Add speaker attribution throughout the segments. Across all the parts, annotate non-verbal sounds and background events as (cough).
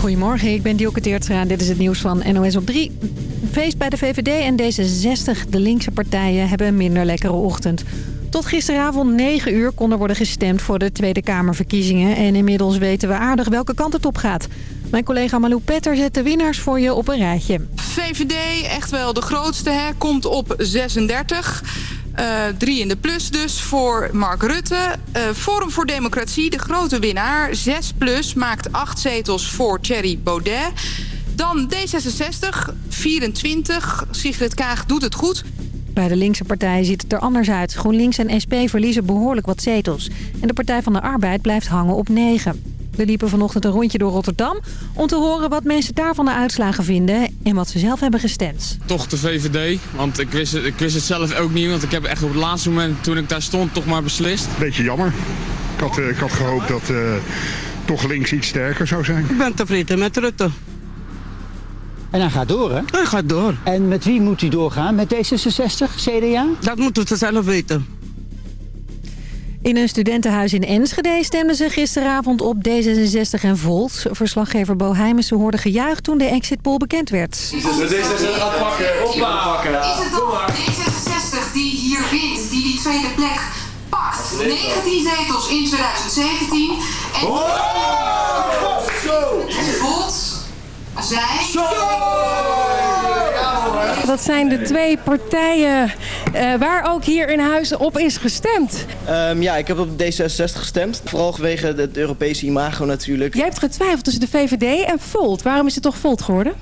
Speaker 1: Goedemorgen, ik ben Dielke Teertstra en dit is het nieuws van NOS op 3. Feest bij de VVD en D66, de linkse partijen, hebben een minder lekkere ochtend. Tot gisteravond 9 uur kon er worden gestemd voor de Tweede Kamerverkiezingen. En inmiddels weten we aardig welke kant het op gaat. Mijn collega Malou Petter zet de winnaars voor je op een rijtje.
Speaker 2: VVD, echt wel de grootste, hè, komt op 36. Uh, drie in de plus dus voor Mark Rutte. Uh, Forum voor Democratie, de grote winnaar. 6 plus maakt 8 zetels voor Thierry Baudet. Dan D66, 24. Sigrid Kaag doet het goed.
Speaker 1: Bij de linkse partijen ziet het er anders uit. GroenLinks en SP verliezen behoorlijk wat zetels. En de Partij van de Arbeid blijft hangen op 9. We liepen vanochtend een rondje door Rotterdam... om te horen wat mensen daarvan de uitslagen vinden... en wat ze zelf hebben gestemd.
Speaker 3: Toch de VVD, want ik wist, het, ik wist het zelf ook niet... want ik heb echt op het laatste moment, toen ik daar stond, toch maar beslist.
Speaker 4: Beetje jammer. Ik had, ik had gehoopt dat uh, toch links iets sterker zou zijn.
Speaker 5: Ik ben tevreden met Rutte.
Speaker 6: En hij gaat door, hè?
Speaker 5: Hij gaat door.
Speaker 6: En met wie moet hij doorgaan? Met D66, CDA?
Speaker 5: Dat moeten ze zelf weten.
Speaker 1: In een studentenhuis in Enschede stemden ze gisteravond op D66 en Volt. Verslaggever Bo Heijmesen hoorde gejuich toen de exit poll bekend werd.
Speaker 7: D66 gaat pakken. Hoppa. Is het dan D66 die hier wint, die die tweede plek pakt? 19 zetels in 2017. En, oh! en Volt zij...
Speaker 8: Dat zijn de twee partijen uh, waar ook hier in huis op is gestemd.
Speaker 9: Um, ja, ik heb op D66 gestemd. Vooral vanwege het Europese imago natuurlijk.
Speaker 8: Jij hebt getwijfeld tussen de VVD en Volt. Waarom is het toch Volt geworden?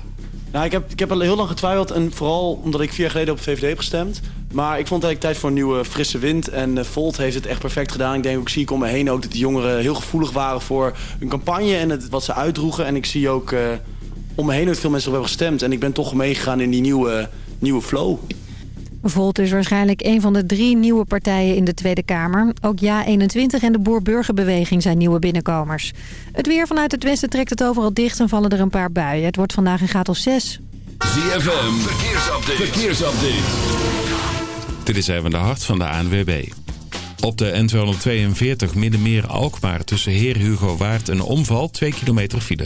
Speaker 10: Nou, ik heb, ik heb al heel lang getwijfeld. En vooral omdat ik vier jaar geleden op VVD heb gestemd. Maar ik vond het eigenlijk tijd voor een nieuwe frisse wind. En uh, Volt heeft het echt perfect gedaan. Ik denk ook, zie ik om me heen ook dat de jongeren heel gevoelig waren voor hun campagne. En het, wat ze uitdroegen. En ik zie ook... Uh, om me heen dat veel mensen op hebben gestemd. En ik ben toch meegegaan in die nieuwe, nieuwe flow.
Speaker 1: Volt is waarschijnlijk een van de drie nieuwe partijen in de Tweede Kamer. Ook Ja21 en de Boer-Burgerbeweging zijn nieuwe binnenkomers. Het weer vanuit het westen trekt het overal dicht en vallen er een paar buien. Het wordt vandaag een graad of 6.
Speaker 11: ZFM, verkeersupdate. verkeersupdate. Dit is even de hart van de ANWB. Op de N242 Middenmeer-Alkmaar tussen Heer Hugo Waard en Omval 2 kilometer file.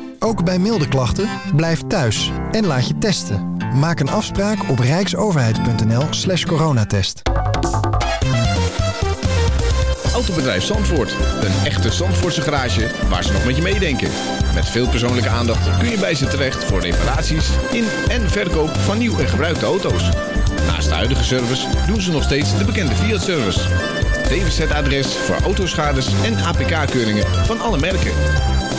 Speaker 12: Ook bij milde klachten, blijf thuis en laat je testen. Maak een afspraak op rijksoverheid.nl slash coronatest.
Speaker 13: Autobedrijf Zandvoort. Een echte Zandvoortse garage waar ze nog met je meedenken. Met veel persoonlijke aandacht kun je bij ze terecht voor reparaties in en verkoop van nieuw en gebruikte auto's. Naast de huidige service doen ze nog steeds de bekende Fiat-service. DWZ-adres voor autoschades en APK-keuringen van alle merken.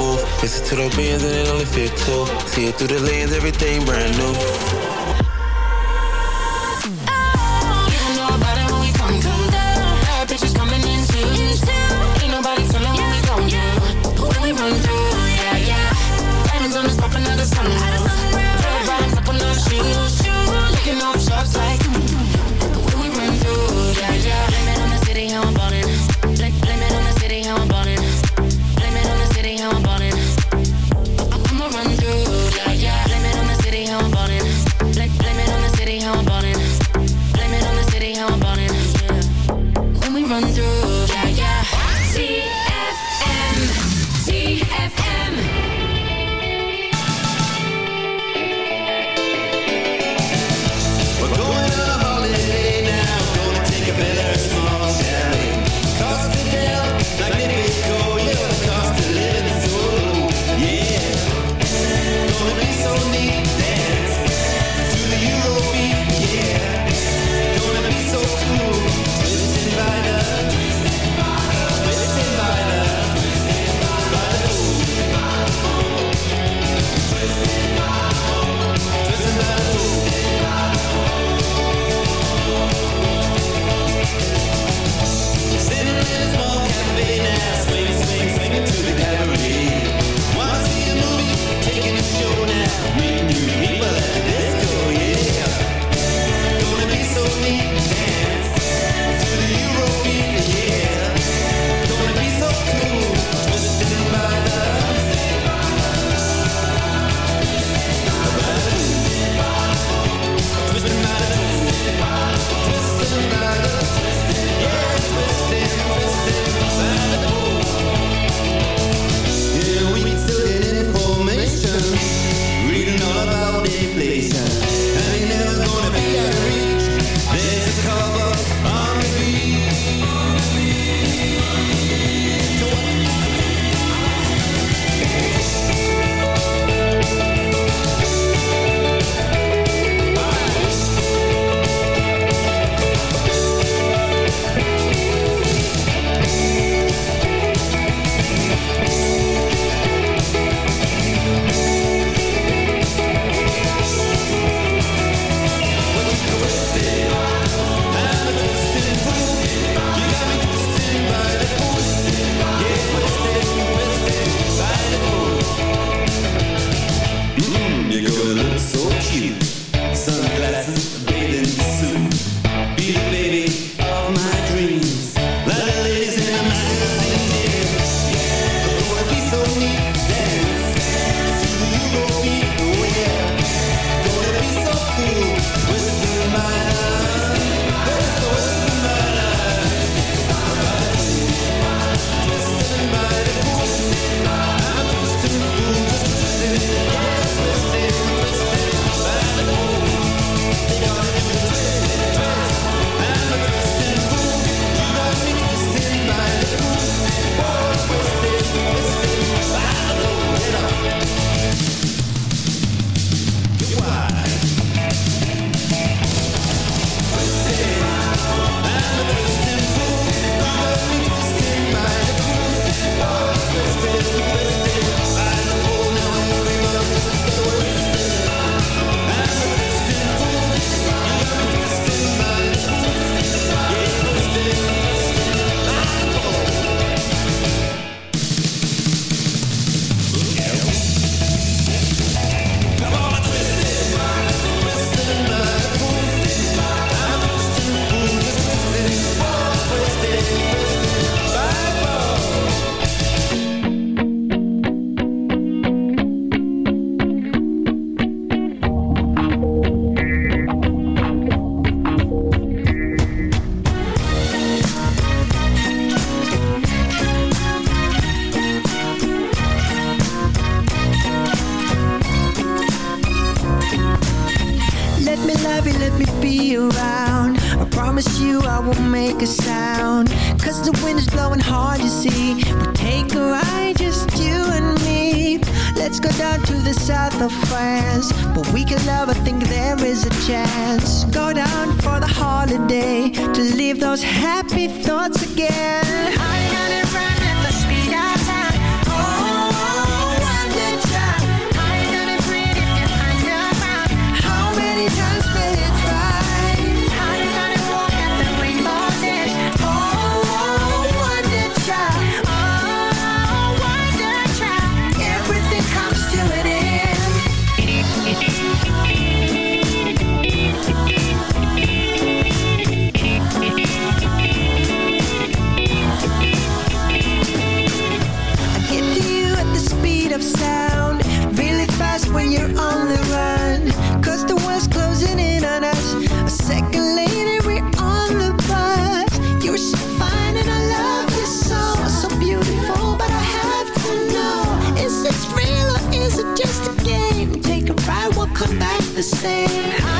Speaker 14: move. Listen to the bands and it only fit two. See it through the lens, everything brand new.
Speaker 15: sing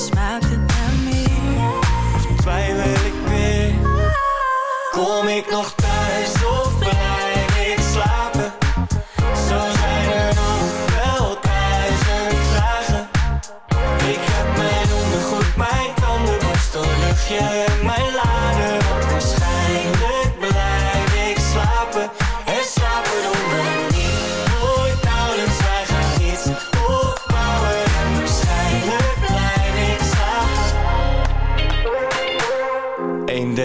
Speaker 16: smaakt het naar meer?
Speaker 17: Of ik weer? Kom ik nog thuis of blijf ik slapen? Zo zijn er nog wel duizend vragen. Ik heb mijn ondergoed, mijn tandenborstel, luchtje en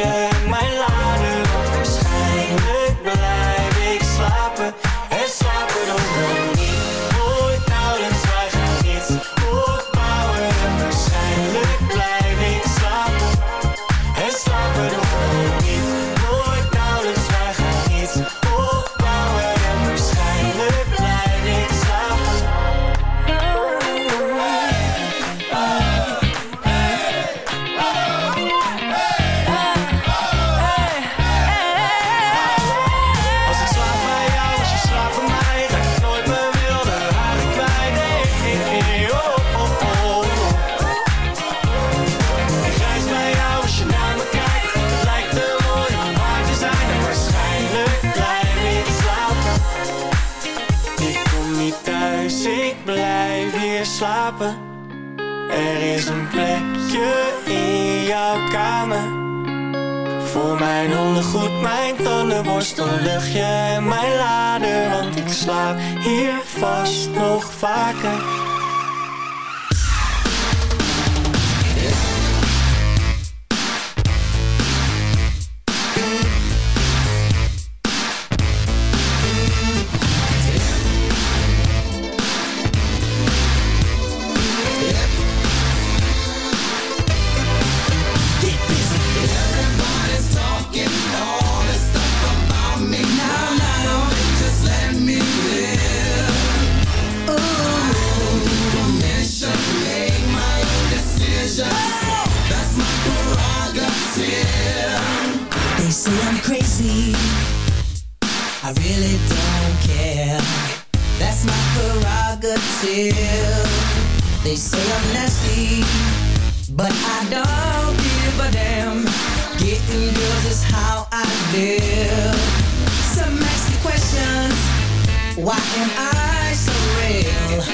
Speaker 17: yeah. Mijn ondergoed, mijn tandenborstel, luchtje en mijn lader Want ik slaap hier vast nog vaker.
Speaker 18: They say I'm nasty But I don't give a damn. Getting girls is how I live. Some ask me questions Why am I so real?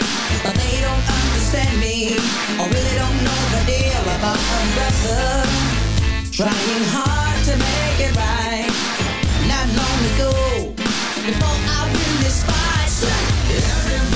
Speaker 18: But they don't understand me Or really don't know the deal About a brother. Trying hard to make it right Not long ago Before I win this fight. Everybody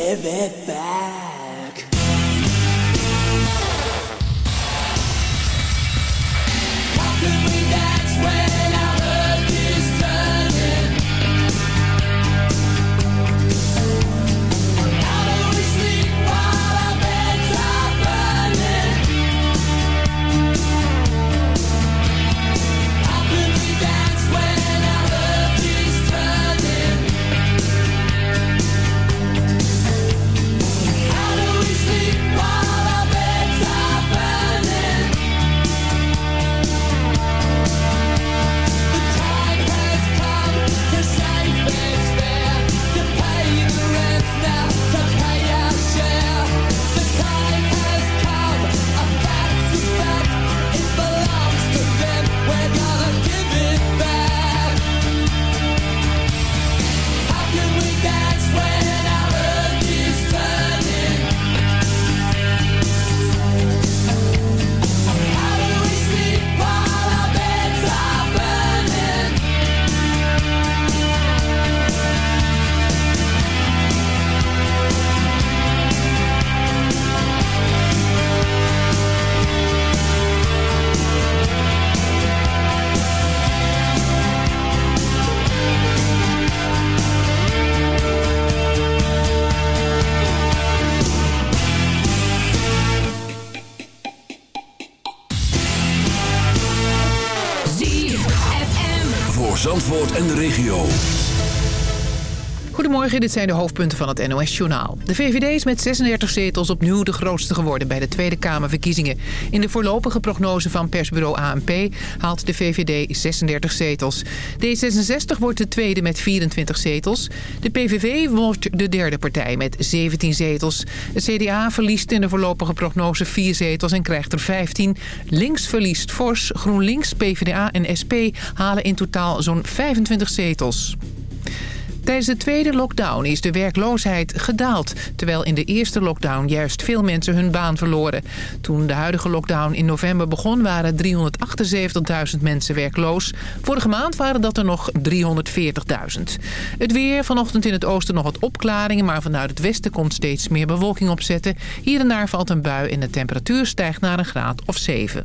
Speaker 19: É
Speaker 20: Everybody. Dit zijn de hoofdpunten van het NOS-journaal. De VVD is met 36 zetels opnieuw de grootste geworden bij de Tweede Kamerverkiezingen. In de voorlopige prognose van persbureau ANP haalt de VVD 36 zetels. D66 wordt de tweede met 24 zetels. De PVV wordt de derde partij met 17 zetels. Het CDA verliest in de voorlopige prognose 4 zetels en krijgt er 15. Links verliest fors, GroenLinks, PvdA en SP halen in totaal zo'n 25 zetels. Tijdens de tweede lockdown is de werkloosheid gedaald... terwijl in de eerste lockdown juist veel mensen hun baan verloren. Toen de huidige lockdown in november begon... waren 378.000 mensen werkloos. Vorige maand waren dat er nog 340.000. Het weer, vanochtend in het oosten nog wat opklaringen... maar vanuit het westen komt steeds meer bewolking opzetten. Hier en daar valt een bui en de temperatuur stijgt naar een graad of 7.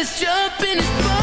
Speaker 15: let's jump in
Speaker 21: his boat.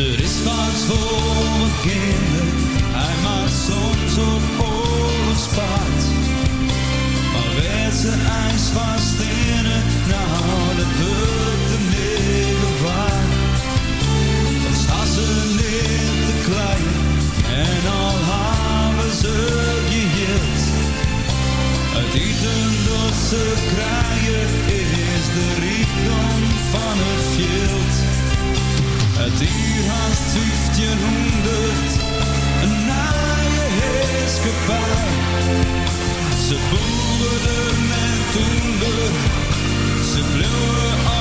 Speaker 21: Er is vaak voor kinderen, hij maakt soms op oorlogspaard. Maar werd ze ijs van stenen, nou dat hulp de middel waar. Dan staan ze niet te klein en al hebben ze geheeld. Het eten dat ze krijgen. je honderd een naaie heerskepaar. Ze boeren en toenden, ze bleven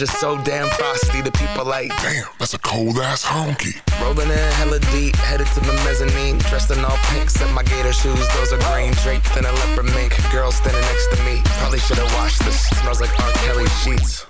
Speaker 22: on the
Speaker 23: fringe is so damn frosty. The people like, damn, that's a cold ass honky. Rolling in hella deep, headed to the mezzanine. Dressed in all pink, set my gator shoes. Those are green, draped in a leopard mink. Girl standing next to me. Probably should have washed this. Smells like R. Kelly sheets.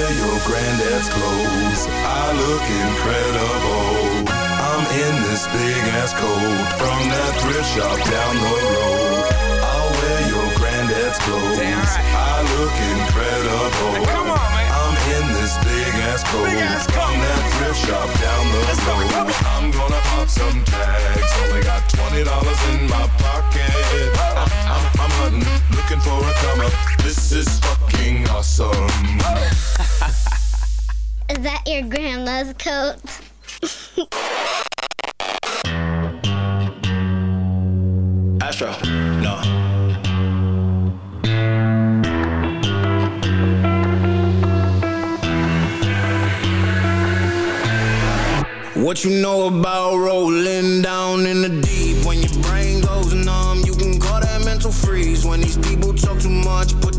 Speaker 24: I'll wear your granddad's clothes. I look incredible. I'm in this big ass coat from that thrift shop down the road. I'll wear your granddad's clothes. I look incredible. Come on, man. I'm in this big ass coat that thrift shop down the road. I'm gonna pop some tags. Only got twenty dollars in my pocket. I'm, (laughs) I'm, I'm hunting, looking for a come up. This is fucking awesome. (laughs)
Speaker 25: Is that your grandma's coat? (laughs)
Speaker 26: Astro, no.
Speaker 27: What you know about rolling down in the deep? When your brain goes numb, you can call that mental freeze. When these people talk too much, put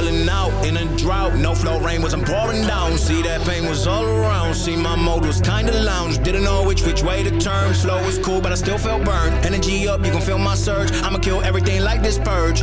Speaker 27: Falling out in a drought. No flow rain wasn't pouring down. See that pain was all around. See my mode was kinda lounge. Didn't know which which way to turn. Flow was cool, but I still felt burned. Energy up, you can feel my surge. I'ma kill everything like this purge.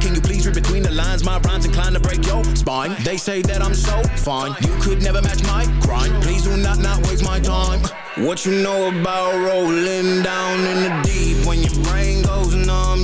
Speaker 27: Can you please read between the lines? My rhymes inclined to break your spine. They say that I'm so fine, you could never match my grind. Please do not not waste my time. What you know about rolling down in the deep? When your brain goes numb,